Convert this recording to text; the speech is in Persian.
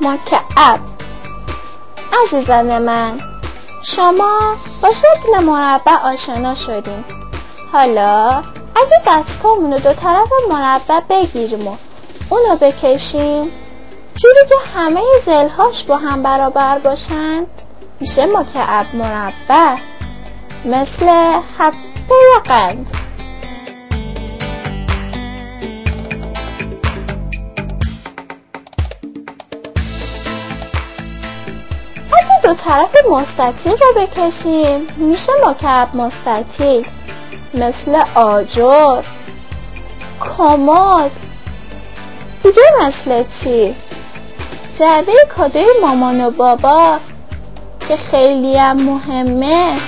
مکعب عزیزان من شما با شکل مربع آشنا شدیم حالا اگه دستامون رو دو طرف مربع بگیریم و اونو بکشیم. جوری که همه زلهاش با هم برابر باشن میشه مکعب مربع. مثل حبه قند. دو طرف مستطیل رو بکشیم. میشه مکعب مستطیل. مثل آجر. کمد دیگه مثل چی؟ جعبه کادوی مامان و بابا. که خیلی هم مهمه.